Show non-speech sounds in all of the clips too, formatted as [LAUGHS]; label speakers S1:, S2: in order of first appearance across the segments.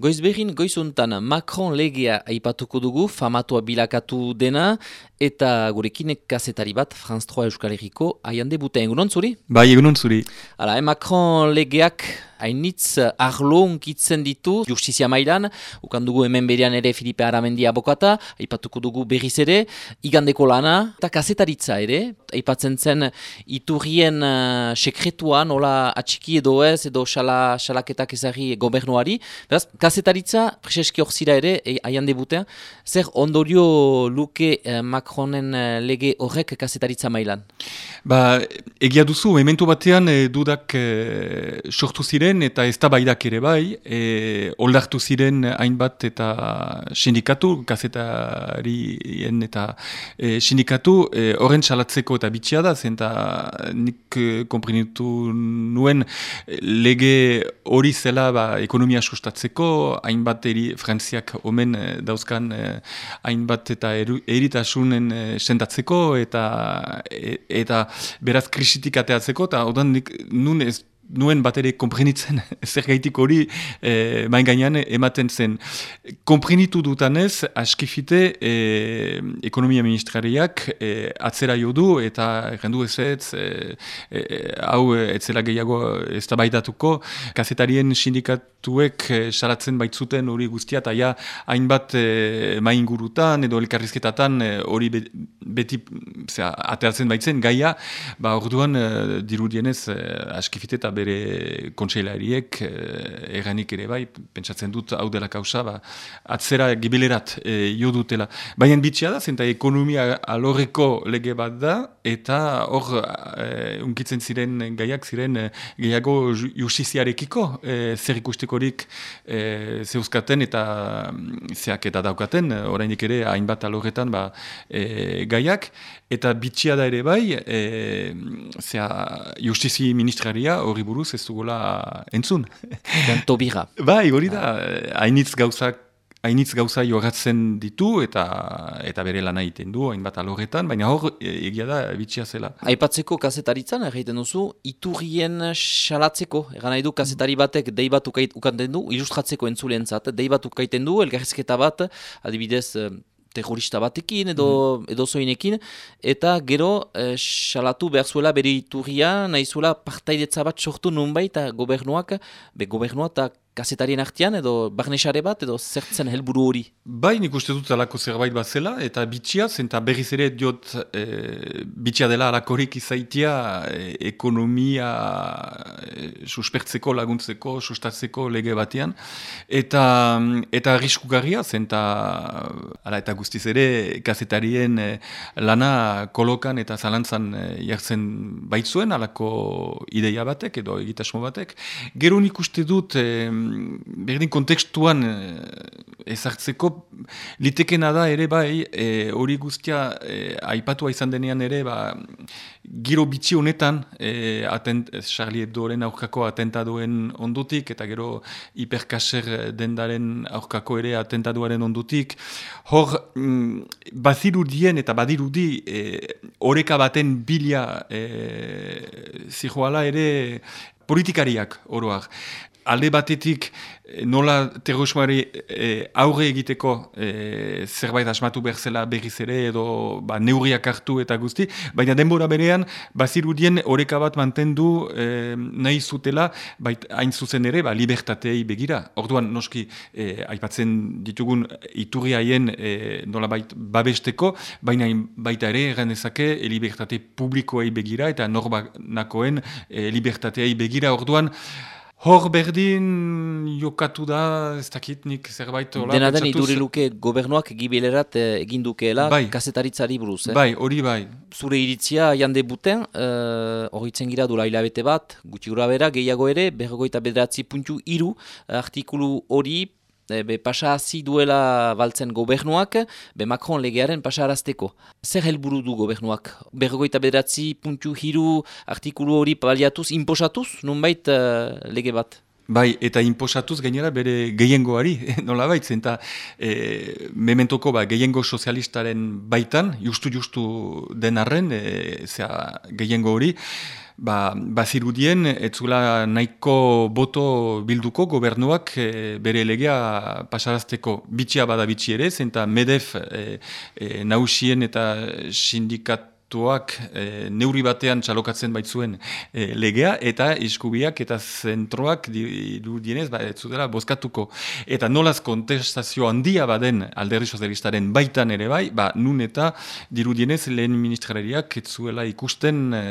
S1: Goizberin, goizuntan Macron legea aipatuko dugu, famatua bilakatu dena, eta gurekinek kazetari bat, Franz 3 Euskal Herriko, aian debuta egunon zuri?
S2: Bai, egunon zuri.
S1: Hala, eh, Macron legeak hainitz arlo unkitzen ditu justizia mailan, ukan dugu hemen berean ere Filipe Aramendi abokata, aipatuko dugu berriz ere, igandeko lana, eta kazetaritza ere, aipatzen zen iturrien uh, sekretua nola atxiki edo ez, edo xala, xalaketak ezari gobernuari, beraz, kazetaritza, preseski hor zira ere, e, aian debutean, zer ondorio luke uh, Macronen uh, lege horrek kazetaritza mailan?
S2: Ba, egia duzu, ementu batean e, dudak e, sortu ziren eta ez baidak ere bai, e, oldartu ziren hainbat eta sindikatu, kazetarien eta e, sindikatu, horren salatzeko eta bitxia da, zenta nik komprenitu nuen lege hori zela ba, ekonomia sustatzeko, hainbat eri frantziak omen dauzkan hainbat eta eritasunen sendatzeko eta eta beraz krisitik ateatzeko, eta odan nik nun ez nuen bat ere komprenitzen [LAUGHS] zer gaitik hori e, main gainean ematen zen. Komprenitu dutanez, askifite e, ekonomia ministrariak e, atzera jodu eta rendu ez ez, e, hau etzela gehiago ez da kazetarien sindikatuek salatzen baitzuten hori guztia, eta ja hainbat e, main gurutan edo elkarrizketatan hori beti zera, ateatzen baitzen gaia, ba orduan dirudienez askifite eta bere kontseilariek eh, erranik ere bai, pentsatzen dut hau dela kausa, ba, atzera gibilerat eh, jo dutela. Baina bitxia da, zenta ekonomia alorreko lege bat da, eta hor eh, unkitzen ziren gaiak ziren eh, gehiago justiziarekiko eh, zer ikustekorik eh, zeuzkaten eta mm, zeak eta daukaten, orainik ere hainbat alorretan ba, eh, gaiak, eta bitxia da ere bai, eh, zea justizi ministraria hori buruz ez dugula entzun. [LAUGHS]
S1: Tobira.
S2: bai, hori da, hainitz gauzak hainitz gauza jogatzen ditu eta eta bere lana egiten du hainbat alorretan, baina hor e, egia da bitxia zela.
S1: Aipatzeko kazetaritzan egiten duzu, iturrien salatzeko, egan nahi du kazetari batek dei bat ukanten du, ilustratzeko entzulentzat, dei bat ukaiten du, elgarrizketa bat, adibidez, terrorista batekin edo, mm edo zoinekin, eta gero eh, salatu behar zuela bere iturria, nahi zuela partaidetza bat sortu nunbait, gobernuak, be gobernua eta kasetarien artean edo barnesare bat edo zertzen helburu hori?
S2: Bai, nik uste dut alako zerbait bat zela, eta bitxia, zenta berriz ere diot e, bitxia dela alakorik izaitia e, ekonomia e, suspertzeko, laguntzeko, sustatzeko lege batean, eta eta arriskugarria, zenta ala eta guztiz ere kasetarien e, lana kolokan eta zalantzan e, jartzen baitzuen alako ideia batek edo egitasmo batek. Gero nik uste dut berdin kontekstuan eh, ezartzeko litekena da ere bai eh, hori guztia e, aipatua izan denean ere ba, giro bitxi honetan e, atent, Charlie Hebdoren aurkako atentadoen ondutik eta gero hiperkaser dendaren aurkako ere atentadoaren ondutik hor mm, bazirudien eta badirudi horeka baten bila e, zijoala ere politikariak oroak alde batetik eh, nola terrorismoari e, aurre egiteko e, zerbait asmatu behar zela berriz ere edo ba, neurriak hartu eta guzti, baina denbora berean bazirudien oreka bat mantendu e, nahi zutela bait, hain zuzen ere ba, libertatei begira. Orduan noski e, aipatzen ditugun iturri haien e, nola bait babesteko, baina baita ere erran ezake e, libertate publikoei begira eta norbanakoen e, libertateei begira. Orduan Hor berdin jokatu da, ez dakit nik zerbait...
S1: Dena den iduri luke gobernuak gibilerat eh, egin dukeela bai. kasetaritzari buruz. Eh?
S2: Bai, hori bai.
S1: Zure iritzia jande buten, uh, horitzen gira dula hilabete bat, gutxi gura bera, gehiago ere, berrogoita bederatzi puntu iru, artikulu hori be pasa hazi duela baltzen gobernuak, be Macron legearen pasa arazteko. Zer helburu du gobernuak? Bergoita bederatzi puntu hiru artikulu hori baliatuz, imposatuz, nunbait uh, lege bat?
S2: Bai, eta imposatuz gainera bere gehiengoari, [LAUGHS] nola baitzen, eta e, mementoko ba, gehiengo sozialistaren baitan, justu-justu denarren, e, zera gehiengo hori, ba, bazirudien, etzula nahiko boto bilduko gobernuak e, bere legea pasarazteko. Bitxia bada bitxi ere, zenta medef e, e, nausien eta sindikat tuak e, neuri batean txalokatzen baitzuen e, legea eta iskubiak eta zentroak du dienez ba, zutela bozkatuko. Eta nolaz kontestazio handia baden alderri sozialistaren baitan ere bai, ba, nun eta dirudienez lehen ministrariak etzuela ikusten e,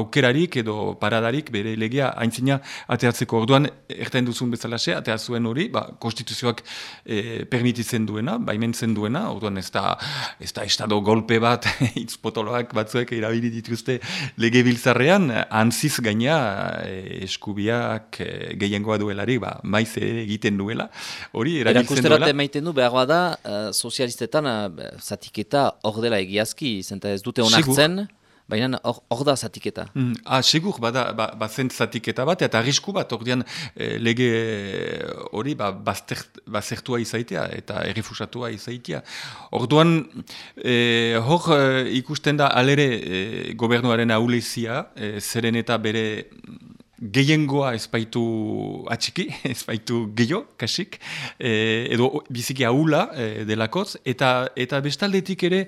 S2: aukerarik edo paradarik bere legea haintzina ateatzeko orduan erten duzun bezalaxe, atea hori, ba, konstituzioak e, permititzen duena, baimentzen duena, orduan ez da, ez da estado golpe bat, [LAUGHS] potoloak batzuek irabili dituzte lege biltzarrean, antziz gaina e, eskubiak e, gehiengoa duelari, ba, maiz egiten duela, hori erabiltzen duela.
S1: Erakusterat emaiten du, behar da, uh, sozialistetan uh, zatiketa hor dela egiazki, zenta ez dute onartzen. Baina hor da zatiketa.
S2: Mm, ah, segur, bada, ba, ba zen zatiketa bat, eta arrisku bat, ordean eh, lege hori ba, bazertua izaitea, eta errefusatua izaitea. Orduan, eh, hor eh, ikusten da alere eh, gobernuaren aulezia, eh, zeren eta bere gehiengoa ezpaitu atxiki, [LAUGHS] ezpaitu gehiago, kasik, e, edo biziki haula e, delakoz, eta, eta bestaldetik ere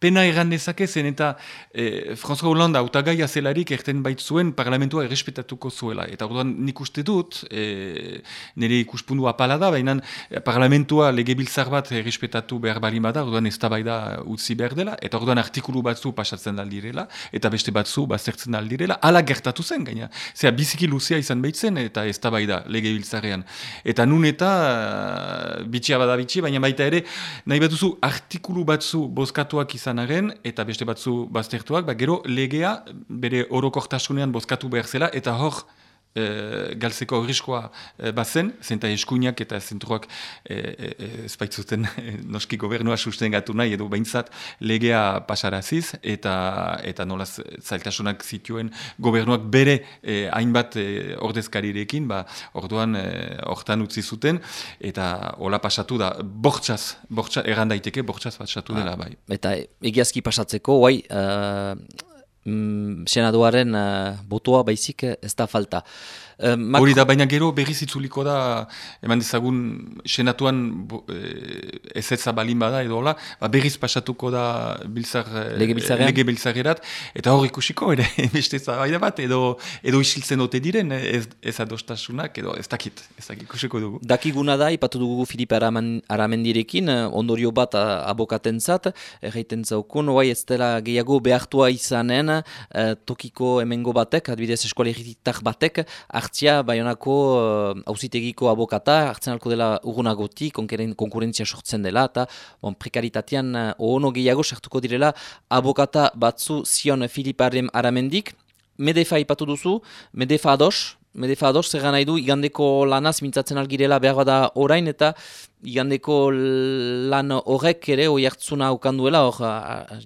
S2: pena egan dezake zen eta e, François Hollande autagaia zelarik erten baitzuen parlamentua errespetatuko zuela. Eta orduan nik uste dut, e, nire ikuspundu apala da, baina parlamentua legebiltzar bat errespetatu behar bali bada, orduan ez da utzi behar dela, eta orduan artikulu batzu pasatzen aldirela, eta beste batzu bazertzen aldirela, ala gertatu zen gaina. Zera, biziki luzea izan behitzen eta ez da bai da lege biltzarean. Eta nun eta uh, bitxia bada bitxia, baina baita ere nahi batuzu artikulu batzu bozkatuak izanaren eta beste batzu baztertuak, ba, gero legea bere orokortasunean bozkatu behar zela eta hor e, galtzeko horrizkoa e, bazen, zenta eskuinak eta zentruak e, e, e, noski gobernua susten gatu nahi, edo behintzat legea pasaraziz, eta eta nolaz zailtasunak zituen gobernuak bere e, hainbat e, ordezkarirekin, ba, orduan hortan utzi zuten, eta hola pasatu da, bortxaz, bortxaz, egan daiteke, bortxaz pasatu dela, ah, bai.
S1: Eta egiazki pasatzeko, guai, mm, senaduaren uh, botoa baizik ez da falta.
S2: Uh, Hori da, baina gero berriz itzuliko da, eman dezagun, senatuan e, ez ez zabalin bada edo hola, ba berriz pasatuko da bilzar,
S1: lege,
S2: bilzarerat, eta hor ikusiko, ere, [LAUGHS] beste zabaida bat, edo, edo isiltzen ote diren, ez, ez adostasunak, edo ez dakit, ez dakit ikusiko dugu.
S1: Dakiguna da, ipatu dugu Filipe Aramendirekin, ondorio bat abokaten zat, erraiten zaukun, oai ez dela gehiago behartua izanen, uh, tokiko emengo batek, adibidez eskualeritak batek, hartzia baionako hausitegiko uh, abokata, hartzen alko dela urgunagoti, konkurentzia sortzen dela, eta bon, prekaritatean uh, ono gehiago sartuko direla abokata batzu zion Filiparem Aramendik, Medefa ipatu duzu, Medefa ados, Medefa ados, zer nahi du, igandeko lanaz mintzatzen algirela behar da orain, eta igandeko lan horrek ere, oi hartzuna okanduela, hor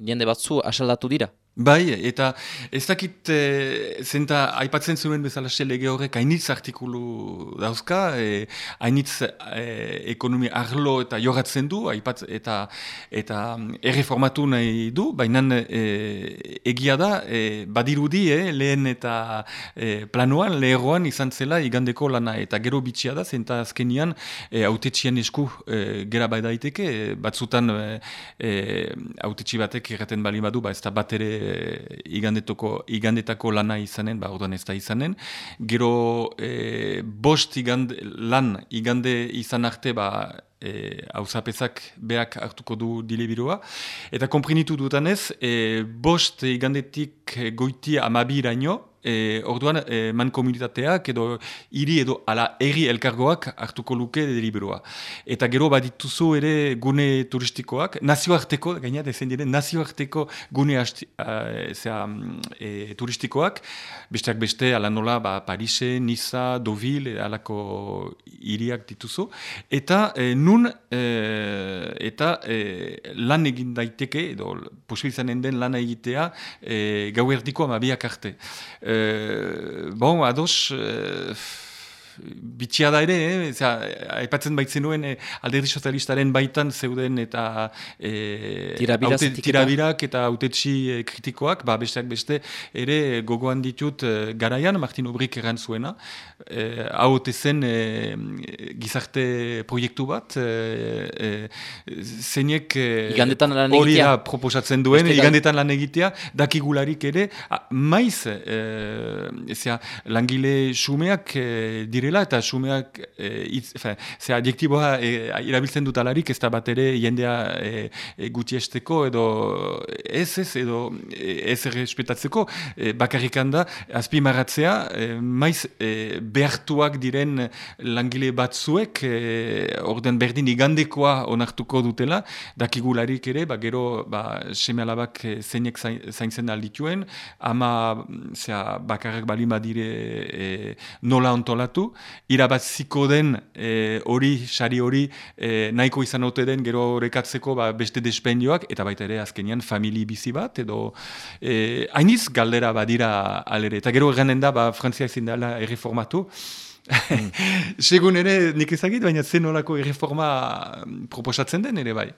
S1: jende batzu asaldatu dira.
S2: Bai, eta ez dakit e, zenta aipatzen zuen bezala lege horrek hainitz artikulu dauzka, e, hainitz e, ekonomi arlo eta joratzen du, aipat, eta, eta erreformatu nahi du, baina e, egia da, e, badirudi e, lehen eta e, planuan, leheroan izan zela igandeko lana, eta gero bitxia da, zenta azkenian e, autetxian esku e, gera bai daiteke, batzutan e, e, batek erraten bali badu, ba ez da bat ere igandetoko, igandetako lana izanen, ba, orduan ez da izanen. Gero e, bost igande, lan igande izan arte, ba, e, hauzapezak berak hartuko du dilebiroa. Eta komprinitu dutanez, e, bost igandetik goiti amabiraino, e, orduan e, man komunitateak edo hiri edo ala erri elkargoak hartuko luke deliberoa. Eta gero badituzu ere gune turistikoak, nazioarteko, gaina dezen dire, nazioarteko gune asti, zera, e, turistikoak, besteak beste ala nola ba, Parise, Niza, Deauville, alako hiriak dituzu. Eta e, nun e, eta e, lan egin daiteke, edo posibilizanen den lan egitea e, gau erdiko amabiak arte. E, bon, ados, uh, bitxia da ere, eh? Aipatzen baitzen nuen eh, alderdi sozialistaren baitan zeuden eta eh, tirabirak eta autetxi eh, kritikoak, ba, besteak beste ere gogoan ditut eh, garaian, Martin Obrik eran zuena, eh, hau zen eh, gizarte proiektu bat, eh, eh, zeinek
S1: eh,
S2: hori da proposatzen duen, igandetan lan egitea, dakigularik ere, maiz, eh, zera, langile sumeak eh, direla eta sumeak eh, itz, fe, zera, adjektiboa eh, irabiltzen dut alarik ez da bat ere jendea eh, eh, gutiesteko edo ez ez edo ez errespetatzeko. Eh, bakarrikan da azpi maratzea eh, maiz eh, behartuak diren langile batzuek eh, orden berdin igandekoa onartuko dutela. Dakigularik ere, ba, gero ba, seme alabak zeinek zaintzen aldituen. Ama zera, bakarrak balima dire e, nola ontolatu, irabatziko den e, hori, sari hori, e, nahiko izan ote den gero horrekatzeko ba, beste despendioak, eta baita ere azkenian famili bizi bat, edo e, hainiz galdera badira alere. Eta gero eganen da, ba, Frantzia ezin dela erreformatu, mm. [LAUGHS] Segun ere, nik ezagit, baina zen nolako erreforma proposatzen den ere bai.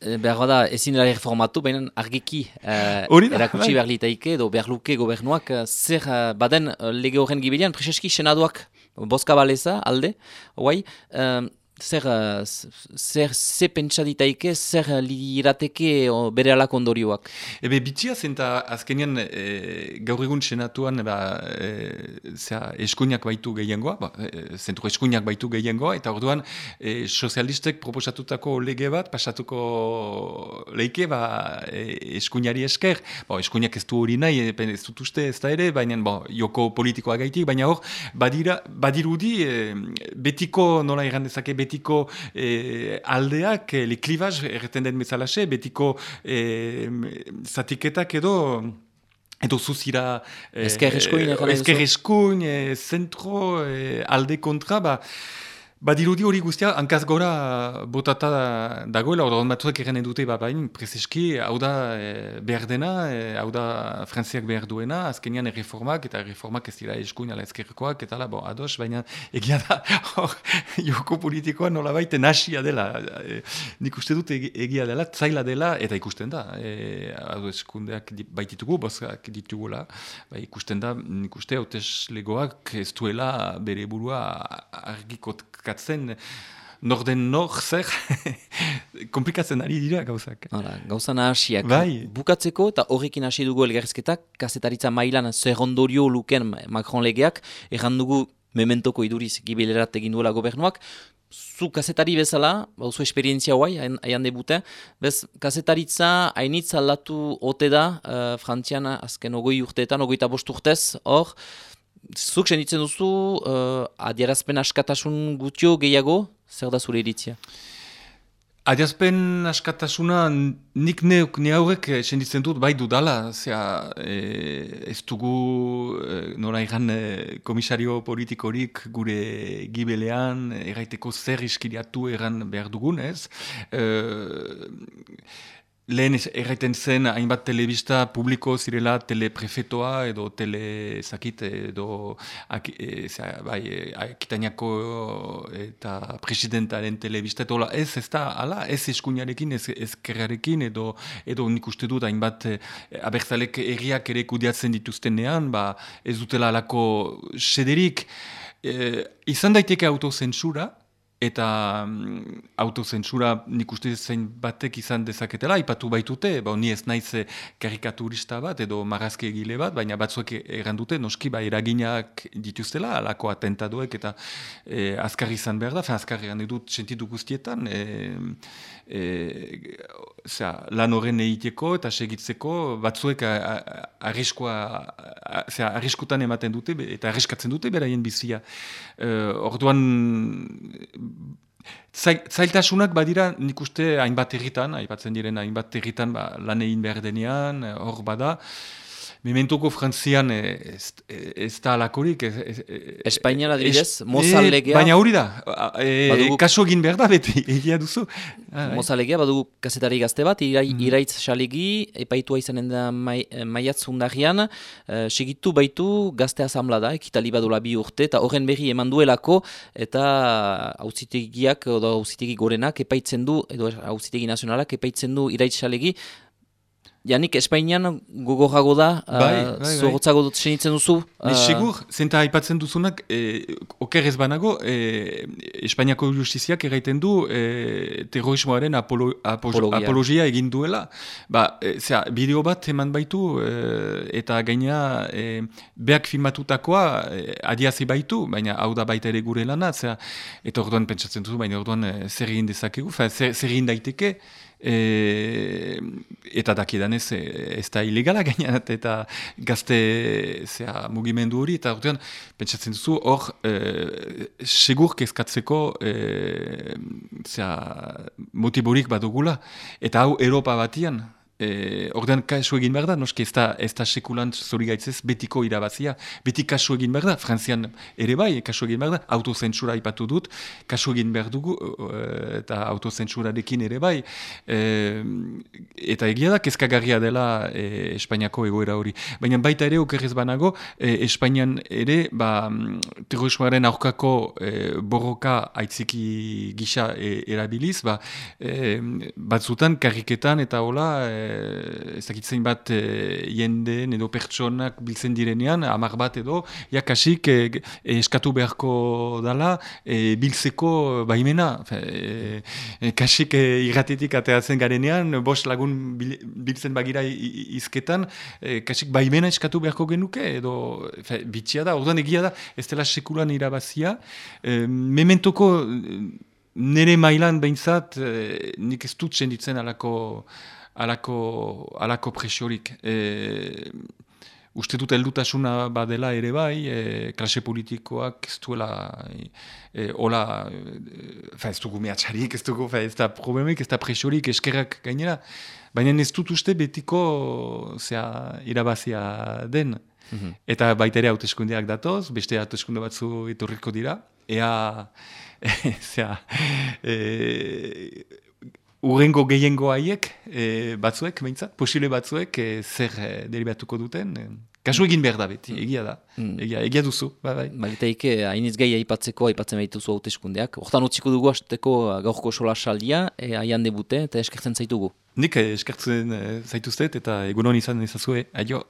S1: Behar da, ezin dara reformatu, baina argiki uh, erakutsi bai. behar litaike, edo behar luke gobernuak, uh, zer uh, baden uh, lege horren gibilean, prezeski senaduak, boska baleza, alde, oai, zer, zer, ze pentsa zer lirateke bere alak ondorioak?
S2: Ebe, bitxia zenta azkenean e, gaur egun senatuan ba, e, eskuinak baitu gehiengoa, ba, e, zentru eskuinak baitu gehiengoa, eta orduan e, sozialistek proposatutako lege bat, pasatuko leike ba, e, eskuinari esker, ba, eskuinak ez du hori nahi, ez dut uste ez da ere, baina ba, joko politikoa gaitik, baina hor, badira, badirudi, e, betiko nola irandezake, betiko betiko eh, aldeak, eh, le klibaz erreten den bezalaxe, betiko eh, zatiketak edo edo zuzira
S1: eh, ezker
S2: eskuin, eh, zentro eh, alde kontra, ba, Badirudi hori guztia, hankaz gora botata dagoela, orduan batzuek erren dute ba, bain, prezeski, hau da e, behar dena, e, hau da frantziak behar duena, azkenian erreformak, eta erreformak ez dira eskuin ala ezkerrekoak, eta la, bo, ados, baina egia da, [LAUGHS] hor, joko politikoa nola baite nasia dela. E, nik uste dut egia dela, zaila dela, eta ikusten da, e, hau eskundeak baititugu, bozkak ditugula, ba, ikusten da, nik uste, hautez legoak ez duela bere burua argikot komplikatzen norden nor zer [LAUGHS] komplikatzen ari dira gauzak.
S1: Hala, gauza nahasiak. Bai. Bukatzeko eta horrekin hasi dugu elgarrizketak, kazetaritza mailan zer ondorio luken Macron legeak, errandugu mementoko iduriz gibilerat egin duela gobernuak, zu kazetari bezala, bauzu esperientzia guai, aian debute, bez, kazetaritza hainitza aldatu ote da, uh, frantzian azken ogoi urteetan, ogoita bost urtez, hor, Zuk senditzen duzu, uh, adierazpen askatasun gutio gehiago, zer da zure iritzia?
S2: Adierazpen askatasuna nik neuk ne haurek eh, senditzen dut bai dudala, zera e, ez dugu e, nora iran komisario politikorik gure gibelean, erraiteko zer iskiriatu eran behar dugun, ez? Lehen erraiten zen hainbat telebista publiko zirela teleprefetoa edo tele zakit edo ak, e, bai, akitainako eta presidentaren telebista edo ez ez da ala ez eskuinarekin ez, ez kerrarekin edo edo nik uste dut hainbat e, abertzalek erriak ere kudiatzen dituztenean ba, ez dutela alako sederik e, izan daiteke autozentsura eta mm, autozentsura nik uste zein batek izan dezaketela, ipatu baitute, ba, ni ez naiz eh, karikaturista bat edo marazke egile bat, baina batzuek errandute, noski ba, eraginak dituztela, alako atentadoek eta e, azkar izan behar da, fa azkar eran dut sentitu guztietan, e, e, zera, lan horren egiteko eta segitzeko batzuek arriskutan ematen dute eta arriskatzen dute beraien bizia. E, orduan Zailtasunak badira nik uste hainbat erritan, aipatzen diren hainbat erritan ba, lan egin behar denean, hor bada. Mementoko frantzian ez, ez da alakorik.
S1: Espainian adibidez, mozal legea.
S2: Baina hori da, e, kaso egin behar da beti, [LAUGHS] egia duzu.
S1: Ah, mozal legea, badugu kasetari gazte bat, irai, mm. iraitz xalegi, epaitua izanen da mai, maiatzundagian, uh, segitu baitu gazte asamla da, ekitali badula bi urte, eta horren berri eman duelako, eta hauzitegiak, edo hauzitegi gorenak epaitzen du, edo hauzitegi nazionalak epaitzen du iraitz xalegi, Janik, Espainian gogorrago da, bai, uh, bai, bai. dut senitzen duzu?
S2: Uh... Sigur, zenta aipatzen duzunak, eh, okerrez banago, eh, Espainiako justiziak erraiten du eh, terrorismoaren apolo, apologia. apologia egin duela. Ba, eh, zera, bideo bat eman baitu, eh, eta gaina eh, beak filmatutakoa eh, adiazi baitu, baina hau da baita ere gure lana, zera, eta orduan pentsatzen duzu, baina orduan eh, zer egin dezakegu, zer, zer egin daiteke, E, eta dakidan ez, ez da ilegala [LAUGHS] gainan, eta gazte zera, mugimendu hori, eta ordean, pentsatzen duzu, hor, e, segur kezkatzeko e, zera, motiborik badugula, eta hau Europa batian, E, ordean kasu egin behar da, noski ez da, ez da sekulant zori gaitzez betiko irabazia. Beti kasu egin behar da, frantzian ere bai, kasu egin behar da, autozentsura ipatu dut, kasu egin behar dugu, eta autozentsurarekin ere bai. E, eta egia da, kezkagarria dela e, Espainiako egoera hori. Baina baita ere, okerrez banago, e, Espainian ere, ba, terrorismoaren aurkako e, borroka aitziki gisa e, erabiliz, ba, e, batzutan, karriketan eta hola, e, ezakitzen bat e, jende edo pertsonak biltzen direnean, amar bat edo, ja kasik e, eskatu beharko dala e, biltzeko baimena. E, kasik e, irratetik ateatzen garenean, bost lagun biltzen bagira izketan, kasik baimena eskatu beharko genuke, edo fe, bitxia da, orduan egia da, ez dela sekulan irabazia. E, mementoko nire mailan behintzat, nik ez dut senditzen alako alako, alako presiorik. E, uste dut heldutasuna badela ere bai, e, klase politikoak ez duela, e, hola, e, fa ez dugu mehatxarik, ez dugu, fa ez da problemik, ez da presiorik eskerrak gainera. Baina ez dut uste betiko zea, irabazia den. Mhm. Eta baita ere hauteskundeak datoz, beste hauteskunde batzu etorriko dira. Ea, [LAUGHS] zea, e, Urrengo gehiengo haiek, e, batzuek, behintzat, posible batzuek, e, zer e, deribatuko duten, e, kasu egin behar da beti, mm. egia da, mm. egia, egia duzu, bai, bai.
S1: Balitaik, hainitz gai aipatzeko, aipatzen behituzu hauteskundeak. Hortan utziko dugu hasteko gaurko sola saldia, e, aian debute, eta eskertzen zaitugu.
S2: Nik eskertzen zaituztet, eta egunon izan ezazue, aio.